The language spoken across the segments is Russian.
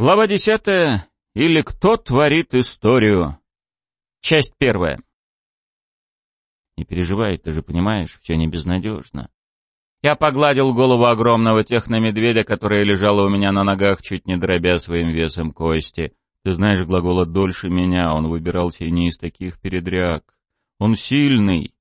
Глава десятая. Или кто творит историю? Часть первая. Не переживай, ты же понимаешь, все не безнадежно. Я погладил голову огромного техномедведя, которая лежала у меня на ногах, чуть не дробя своим весом кости. Ты знаешь глагола «дольше меня», он выбирался и не из таких передряг. Он сильный.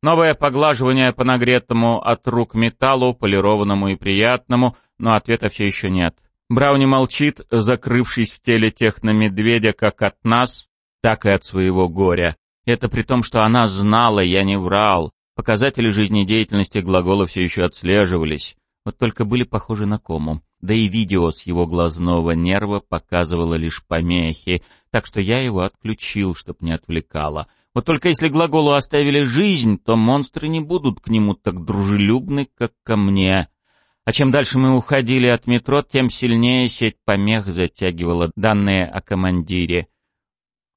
Новое поглаживание по нагретому от рук металлу, полированному и приятному, но ответа все еще нет. Брауни молчит, закрывшись в теле техномедведя как от нас, так и от своего горя. Это при том, что она знала, я не врал. Показатели жизнедеятельности глагола все еще отслеживались. Вот только были похожи на кому. Да и видео с его глазного нерва показывало лишь помехи, так что я его отключил, чтоб не отвлекало. Вот только если глаголу оставили жизнь, то монстры не будут к нему так дружелюбны, как ко мне. А чем дальше мы уходили от метро, тем сильнее сеть помех затягивала данные о командире.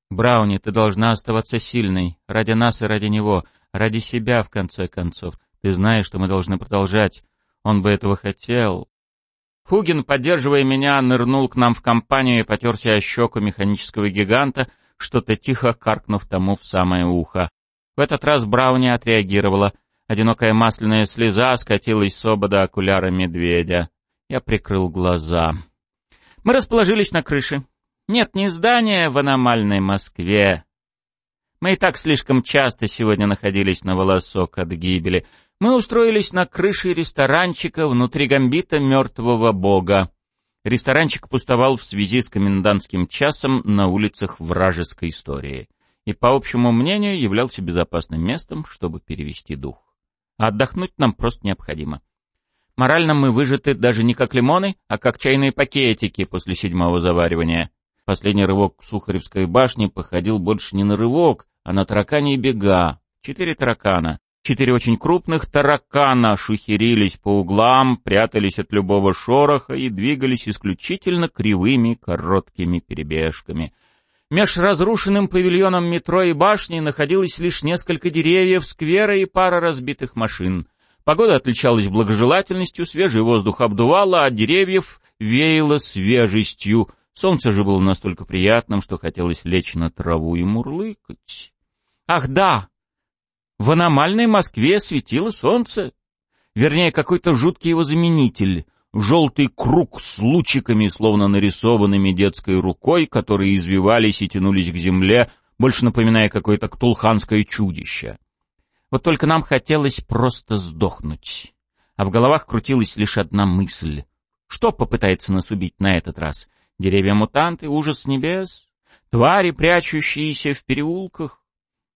«Брауни, ты должна оставаться сильной. Ради нас и ради него. Ради себя, в конце концов. Ты знаешь, что мы должны продолжать. Он бы этого хотел». Хугин, поддерживая меня, нырнул к нам в компанию и потерся о щеку механического гиганта, что-то тихо каркнув тому в самое ухо. В этот раз Брауни отреагировала — Одинокая масляная слеза скатилась с обода окуляра медведя. Я прикрыл глаза. Мы расположились на крыше. Нет, не здания в аномальной Москве. Мы и так слишком часто сегодня находились на волосок от гибели. Мы устроились на крыше ресторанчика внутри гамбита мертвого бога. Ресторанчик пустовал в связи с комендантским часом на улицах вражеской истории и, по общему мнению, являлся безопасным местом, чтобы перевести дух а отдохнуть нам просто необходимо. Морально мы выжаты даже не как лимоны, а как чайные пакетики после седьмого заваривания. Последний рывок Сухаревской башни походил больше не на рывок, а на таракани бега. Четыре таракана. Четыре очень крупных таракана шухерились по углам, прятались от любого шороха и двигались исключительно кривыми короткими перебежками — Меж разрушенным павильоном метро и башни находилось лишь несколько деревьев, сквера и пара разбитых машин. Погода отличалась благожелательностью, свежий воздух обдувало, а деревьев веяло свежестью. Солнце же было настолько приятным, что хотелось лечь на траву и мурлыкать. Ах да! В аномальной Москве светило солнце. Вернее, какой-то жуткий его заменитель — желтый круг с лучиками, словно нарисованными детской рукой, которые извивались и тянулись к земле, больше напоминая какое-то ктулханское чудище. Вот только нам хотелось просто сдохнуть. А в головах крутилась лишь одна мысль. Что попытается нас убить на этот раз? Деревья-мутанты, ужас небес? Твари, прячущиеся в переулках?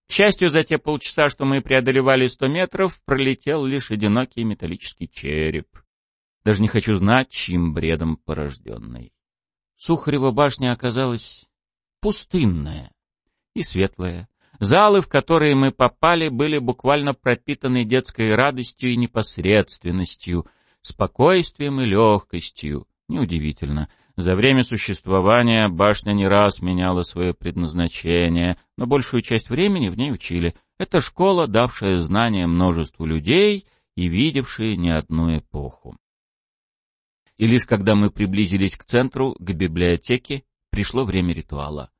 К счастью, за те полчаса, что мы преодолевали сто метров, пролетел лишь одинокий металлический череп. Даже не хочу знать, чьим бредом порожденной. Сухарева башня оказалась пустынная и светлая. Залы, в которые мы попали, были буквально пропитаны детской радостью и непосредственностью, спокойствием и легкостью. Неудивительно. За время существования башня не раз меняла свое предназначение, но большую часть времени в ней учили. Это школа, давшая знания множеству людей и видевшая не одну эпоху. И лишь когда мы приблизились к центру, к библиотеке, пришло время ритуала.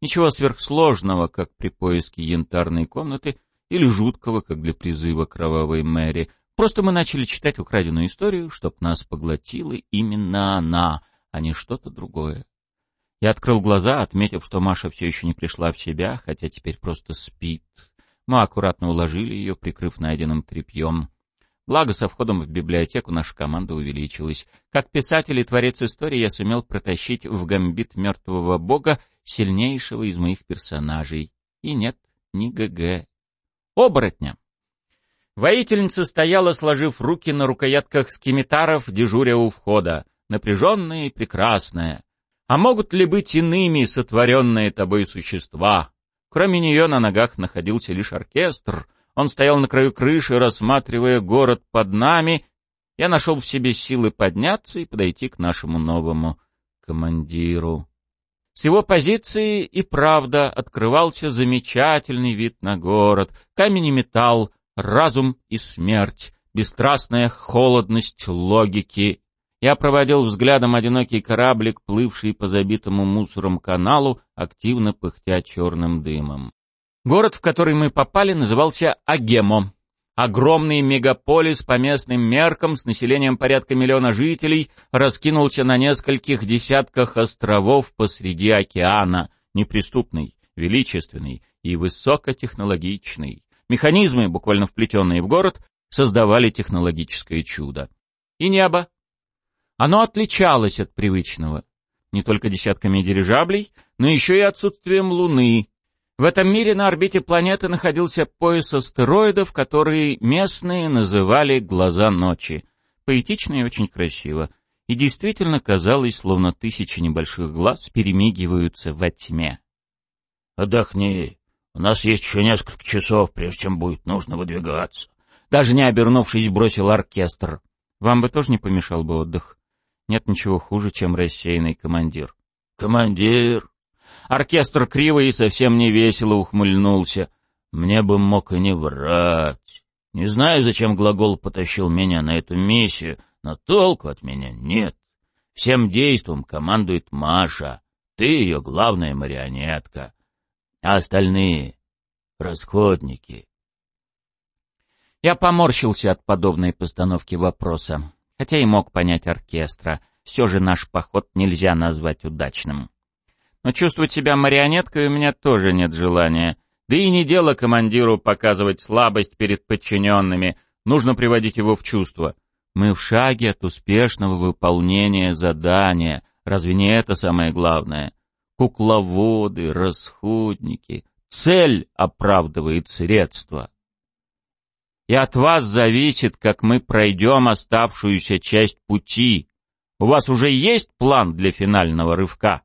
Ничего сверхсложного, как при поиске янтарной комнаты, или жуткого, как для призыва кровавой Мэри. Просто мы начали читать украденную историю, чтоб нас поглотила именно она, а не что-то другое. Я открыл глаза, отметив, что Маша все еще не пришла в себя, хотя теперь просто спит. Мы аккуратно уложили ее, прикрыв найденным тряпьем. Благо, со входом в библиотеку наша команда увеличилась. Как писатель и творец истории я сумел протащить в гамбит мертвого бога сильнейшего из моих персонажей. И нет, не ГГ. Оборотня. Воительница стояла, сложив руки на рукоятках скимитаров, дежуря у входа, напряженная и прекрасная. А могут ли быть иными сотворенные тобой существа? Кроме нее на ногах находился лишь оркестр — он стоял на краю крыши, рассматривая город под нами. Я нашел в себе силы подняться и подойти к нашему новому командиру. С его позиции и правда открывался замечательный вид на город. Камень и металл, разум и смерть, бесстрастная холодность логики Я проводил взглядом одинокий кораблик, плывший по забитому мусором каналу, активно пыхтя черным дымом. Город, в который мы попали, назывался Агемо. Огромный мегаполис по местным меркам с населением порядка миллиона жителей раскинулся на нескольких десятках островов посреди океана, неприступный, величественный и высокотехнологичный. Механизмы, буквально вплетенные в город, создавали технологическое чудо. И небо. Оно отличалось от привычного. Не только десятками дирижаблей, но еще и отсутствием Луны, в этом мире на орбите планеты находился пояс астероидов, которые местные называли «глаза ночи». Поэтично и очень красиво. И действительно казалось, словно тысячи небольших глаз перемигиваются во тьме. «Отдохни. У нас есть еще несколько часов, прежде чем будет нужно выдвигаться». Даже не обернувшись, бросил оркестр. «Вам бы тоже не помешал бы отдых. Нет ничего хуже, чем рассеянный командир». «Командир?» Оркестр криво и совсем не весело ухмыльнулся. Мне бы мог и не врать. Не знаю, зачем глагол потащил меня на эту миссию, но толку от меня нет. Всем действом командует Маша. Ты ее главная марионетка. А остальные — расходники. Я поморщился от подобной постановки вопроса, хотя и мог понять оркестра. Все же наш поход нельзя назвать удачным но чувствовать себя марионеткой у меня тоже нет желания. Да и не дело командиру показывать слабость перед подчиненными, нужно приводить его в чувство. Мы в шаге от успешного выполнения задания. Разве не это самое главное? Кукловоды, расходники. Цель оправдывает средства. И от вас зависит, как мы пройдем оставшуюся часть пути. У вас уже есть план для финального рывка?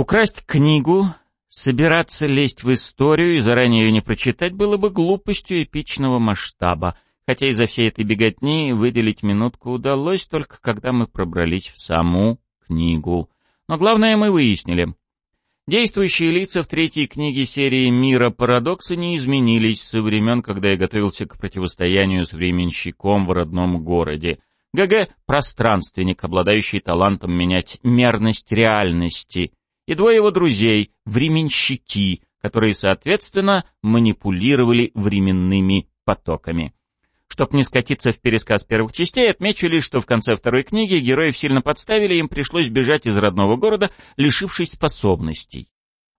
Украсть книгу, собираться лезть в историю и заранее ее не прочитать было бы глупостью эпичного масштаба, хотя из-за всей этой беготни выделить минутку удалось только когда мы пробрались в саму книгу. Но главное мы выяснили. Действующие лица в третьей книге серии «Мира парадокса» не изменились со времен, когда я готовился к противостоянию с временщиком в родном городе. ГГ — пространственник, обладающий талантом менять мерность реальности — и двое его друзей, временщики, которые, соответственно, манипулировали временными потоками. Чтоб не скатиться в пересказ первых частей, отмечу лишь, что в конце второй книги героев сильно подставили, им пришлось бежать из родного города, лишившись способностей.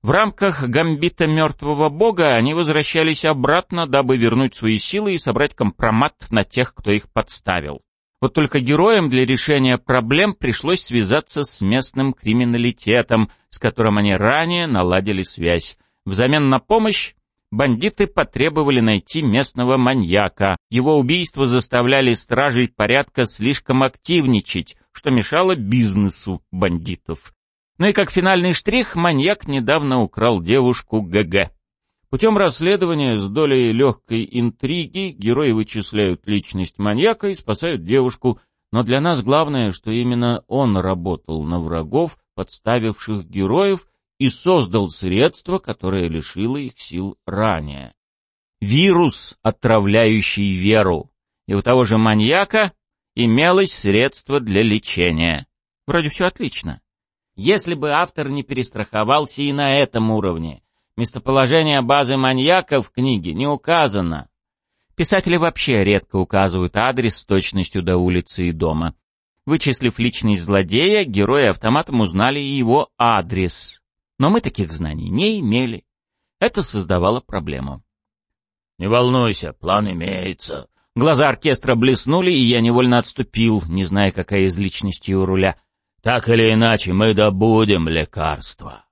В рамках гамбита мертвого бога они возвращались обратно, дабы вернуть свои силы и собрать компромат на тех, кто их подставил. Вот только героям для решения проблем пришлось связаться с местным криминалитетом, с которым они ранее наладили связь. Взамен на помощь бандиты потребовали найти местного маньяка. Его убийство заставляли стражей порядка слишком активничать, что мешало бизнесу бандитов. Ну и как финальный штрих, маньяк недавно украл девушку ГГ. Путем расследования с долей легкой интриги герои вычисляют личность маньяка и спасают девушку, но для нас главное, что именно он работал на врагов, подставивших героев, и создал средство, которое лишило их сил ранее. Вирус, отравляющий веру. И у того же маньяка имелось средство для лечения. Вроде все отлично. Если бы автор не перестраховался и на этом уровне, Местоположение базы маньяка в книге не указано. Писатели вообще редко указывают адрес с точностью до улицы и дома. Вычислив личность злодея, герои автоматом узнали его адрес. Но мы таких знаний не имели. Это создавало проблему. «Не волнуйся, план имеется». Глаза оркестра блеснули, и я невольно отступил, не зная, какая из личностей у руля. «Так или иначе, мы добудем лекарство».